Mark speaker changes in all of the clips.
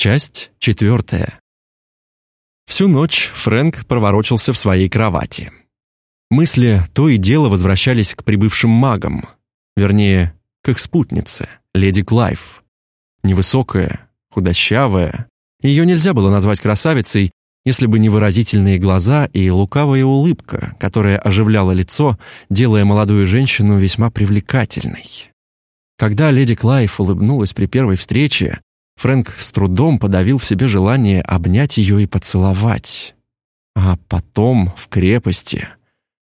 Speaker 1: Часть четвертая. Всю ночь Фрэнк проворочился в своей кровати. Мысли то и дело возвращались к прибывшим магам, вернее, к их спутнице, леди Клайв. Невысокая, худощавая. Ее нельзя было назвать красавицей, если бы не выразительные глаза и лукавая улыбка, которая оживляла лицо, делая молодую женщину весьма привлекательной. Когда леди Клайв улыбнулась при первой встрече, Фрэнк с трудом подавил в себе желание обнять ее и поцеловать. А потом в крепости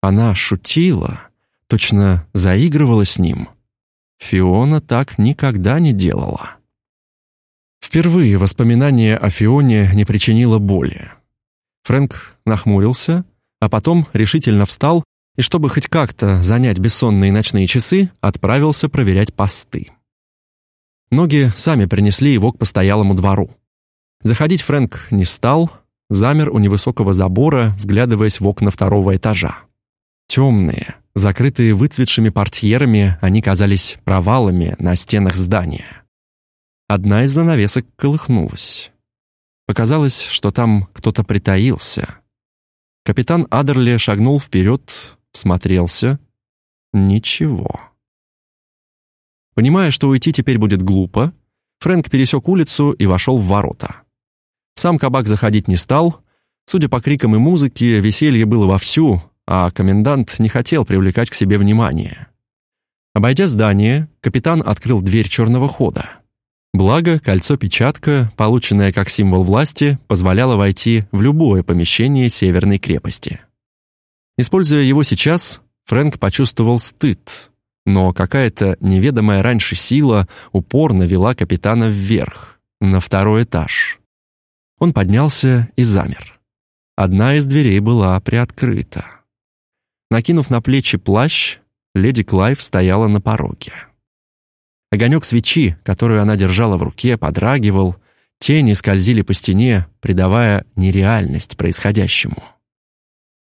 Speaker 1: она шутила, точно заигрывала с ним. Фиона так никогда не делала. Впервые воспоминание о Фионе не причинило боли. Фрэнк нахмурился, а потом решительно встал и, чтобы хоть как-то занять бессонные ночные часы, отправился проверять посты. Ноги сами принесли его к постоялому двору. Заходить Фрэнк не стал, замер у невысокого забора, вглядываясь в окна второго этажа. Темные, закрытые выцветшими портьерами, они казались провалами на стенах здания. Одна из занавесок колыхнулась. Показалось, что там кто-то притаился. Капитан Адерли шагнул вперед, всмотрелся. Ничего. Понимая, что уйти теперь будет глупо, Фрэнк пересек улицу и вошел в ворота. сам кабак заходить не стал. Судя по крикам и музыке, веселье было вовсю, а комендант не хотел привлекать к себе внимание. Обойдя здание, капитан открыл дверь черного хода. Благо, кольцо-печатка, полученное как символ власти, позволяло войти в любое помещение северной крепости. Используя его сейчас, Фрэнк почувствовал стыд, но какая-то неведомая раньше сила упорно вела капитана вверх, на второй этаж. Он поднялся и замер. Одна из дверей была приоткрыта. Накинув на плечи плащ, леди Клайв стояла на пороге. Огонек свечи, которую она держала в руке, подрагивал, тени скользили по стене, придавая нереальность происходящему.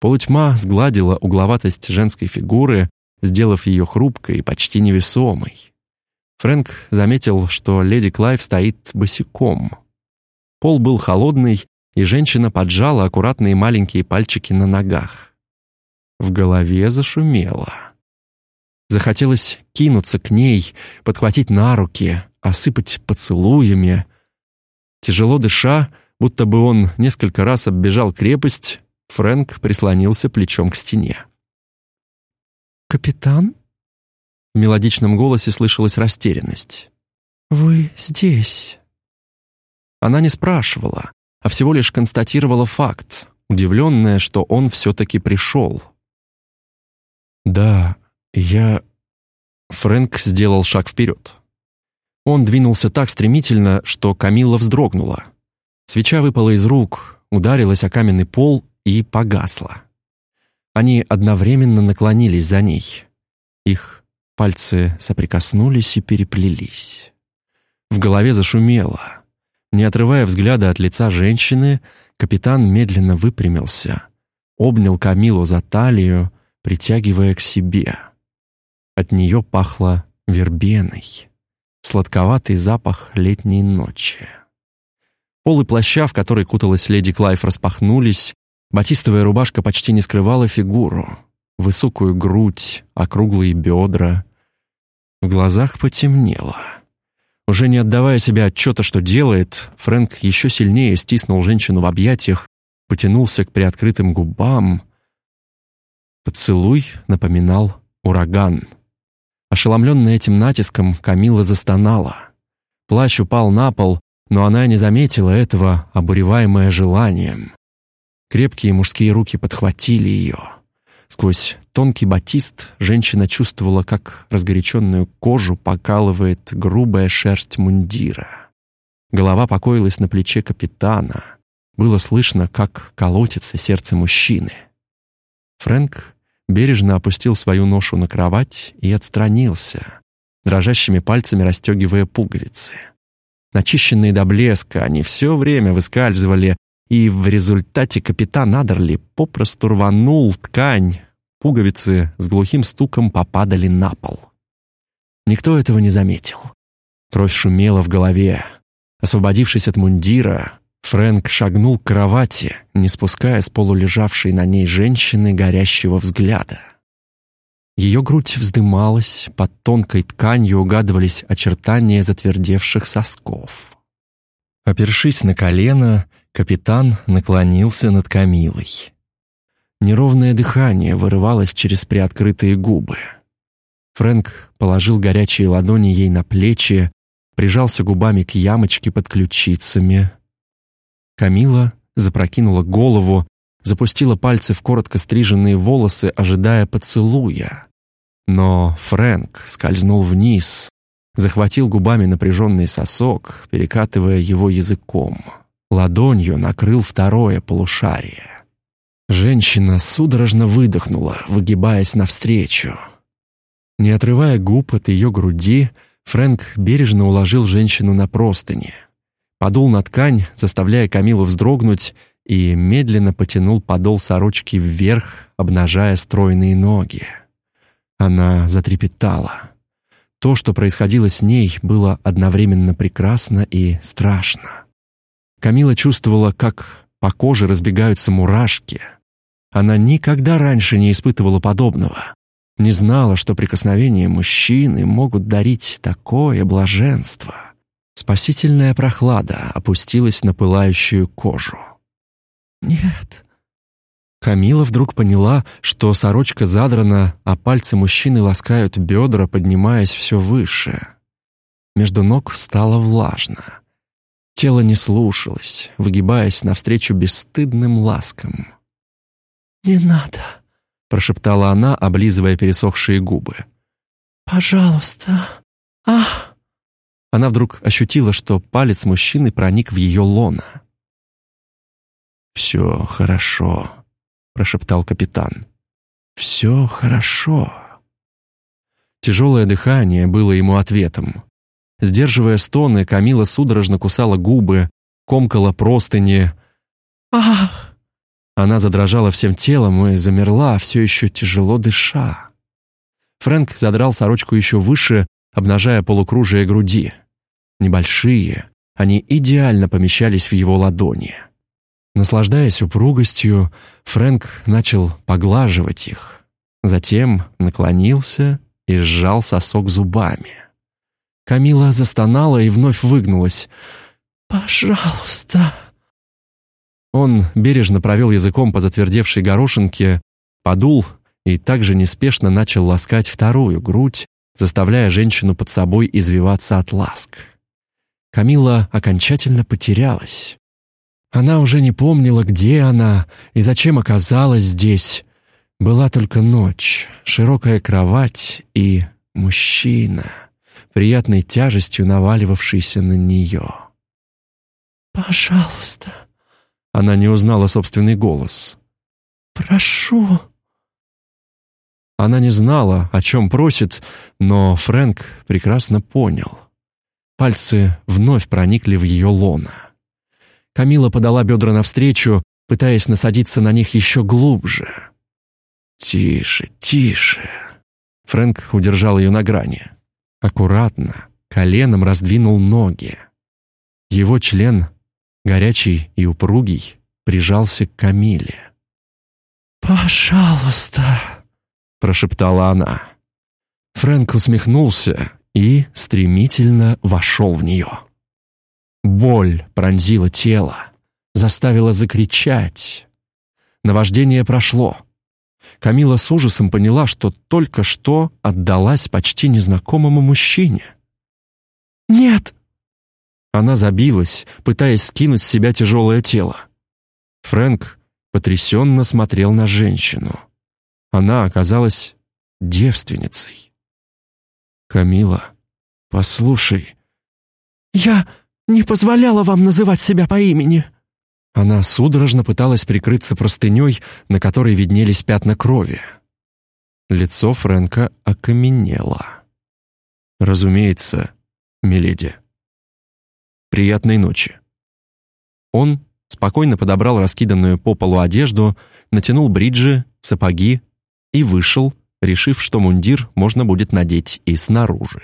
Speaker 1: Полутьма сгладила угловатость женской фигуры, сделав ее хрупкой и почти невесомой. Фрэнк заметил, что леди Клайв стоит босиком. Пол был холодный, и женщина поджала аккуратные маленькие пальчики на ногах. В голове зашумело. Захотелось кинуться к ней, подхватить на руки, осыпать поцелуями. Тяжело дыша, будто бы он несколько раз оббежал крепость, Фрэнк прислонился плечом к стене. «Капитан?» В мелодичном голосе слышалась растерянность. «Вы здесь?» Она не спрашивала, а всего лишь констатировала факт, удивленная, что он все-таки пришел. «Да, я...» Фрэнк сделал шаг вперед. Он двинулся так стремительно, что Камилла вздрогнула. Свеча выпала из рук, ударилась о каменный пол и погасла. Они одновременно наклонились за ней. Их пальцы соприкоснулись и переплелись. В голове зашумело. Не отрывая взгляда от лица женщины, капитан медленно выпрямился, обнял Камилу за талию, притягивая к себе. От нее пахло вербеной, сладковатый запах летней ночи. Полы плаща, в который куталась леди Клайв, распахнулись, Батистовая рубашка почти не скрывала фигуру, высокую грудь, округлые бедра. В глазах потемнело. Уже не отдавая себе отчета, что делает, Фрэнк еще сильнее стиснул женщину в объятиях, потянулся к приоткрытым губам. Поцелуй напоминал ураган. Ошеломленная этим натиском, Камила застонала. Плащ упал на пол, но она не заметила этого, обуреваемая желанием. Крепкие мужские руки подхватили ее. Сквозь тонкий батист женщина чувствовала, как разгоряченную кожу покалывает грубая шерсть мундира. Голова покоилась на плече капитана. Было слышно, как колотится сердце мужчины. Фрэнк бережно опустил свою ношу на кровать и отстранился, дрожащими пальцами расстегивая пуговицы. Начищенные до блеска, они все время выскальзывали и в результате капитан Адерли попросту рванул ткань, пуговицы с глухим стуком попадали на пол. Никто этого не заметил. Кровь шумела в голове. Освободившись от мундира, Фрэнк шагнул к кровати, не спуская с полулежавшей на ней женщины горящего взгляда. Ее грудь вздымалась, под тонкой тканью угадывались очертания затвердевших сосков. Опершись на колено, капитан наклонился над Камилой. Неровное дыхание вырывалось через приоткрытые губы. Фрэнк положил горячие ладони ей на плечи, прижался губами к ямочке под ключицами. Камила запрокинула голову, запустила пальцы в коротко стриженные волосы, ожидая поцелуя. Но Фрэнк скользнул вниз, захватил губами напряженный сосок, перекатывая его языком. Ладонью накрыл второе полушарие. Женщина судорожно выдохнула, выгибаясь навстречу. Не отрывая губ от ее груди, Фрэнк бережно уложил женщину на простыни, подул на ткань, заставляя Камилу вздрогнуть, и медленно потянул подол сорочки вверх, обнажая стройные ноги. Она затрепетала. То, что происходило с ней, было одновременно прекрасно и страшно. Камила чувствовала, как по коже разбегаются мурашки. Она никогда раньше не испытывала подобного. Не знала, что прикосновения мужчины могут дарить такое блаженство. Спасительная прохлада опустилась на пылающую кожу. «Нет». Камила вдруг поняла, что сорочка задрана, а пальцы мужчины ласкают бедра, поднимаясь все выше. Между ног стало влажно. Тело не слушалось, выгибаясь навстречу бесстыдным ласкам. «Не надо», — прошептала она, облизывая пересохшие губы. «Пожалуйста. Ах!» Она вдруг ощутила, что палец мужчины проник в ее лоно. «Все хорошо», — прошептал капитан. «Все хорошо». Тяжелое дыхание было ему ответом. Сдерживая стоны, Камила судорожно кусала губы, комкала простыни. «Ах!» Она задрожала всем телом и замерла, все еще тяжело дыша. Фрэнк задрал сорочку еще выше, обнажая полукружие груди. Небольшие, они идеально помещались в его ладони. Наслаждаясь упругостью, Фрэнк начал поглаживать их. Затем наклонился и сжал сосок зубами. Камила застонала и вновь выгнулась. «Пожалуйста!» Он бережно провел языком по затвердевшей горошинке, подул и также неспешно начал ласкать вторую грудь, заставляя женщину под собой извиваться от ласк. Камила окончательно потерялась. Она уже не помнила, где она и зачем оказалась здесь. Была только ночь, широкая кровать и мужчина, приятной тяжестью наваливавшийся на нее. «Пожалуйста», она не узнала собственный голос. «Прошу». Она не знала, о чем просит, но Фрэнк прекрасно понял. Пальцы вновь проникли в ее лоно. Камила подала бедра навстречу, пытаясь насадиться на них еще глубже. «Тише, тише!» Фрэнк удержал ее на грани. Аккуратно, коленом раздвинул ноги. Его член горячий и упругий, прижался к Камиле. «Пожалуйста», — прошептала она. Фрэнк усмехнулся и стремительно вошел в нее. Боль пронзила тело, заставила закричать. Наваждение прошло. Камила с ужасом поняла, что только что отдалась почти незнакомому мужчине. «Нет!» Она забилась, пытаясь скинуть с себя тяжелое тело. Фрэнк потрясенно смотрел на женщину. Она оказалась девственницей. «Камила, послушай...» «Я не позволяла вам называть себя по имени!» Она судорожно пыталась прикрыться простыней, на которой виднелись пятна крови. Лицо Фрэнка окаменело. «Разумеется, миледи». Приятной ночи. Он спокойно подобрал раскиданную по полу одежду, натянул бриджи, сапоги и вышел, решив, что мундир можно будет надеть и снаружи.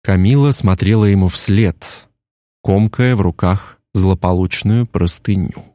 Speaker 1: Камила смотрела ему вслед. комкая в руках злополучную простыню.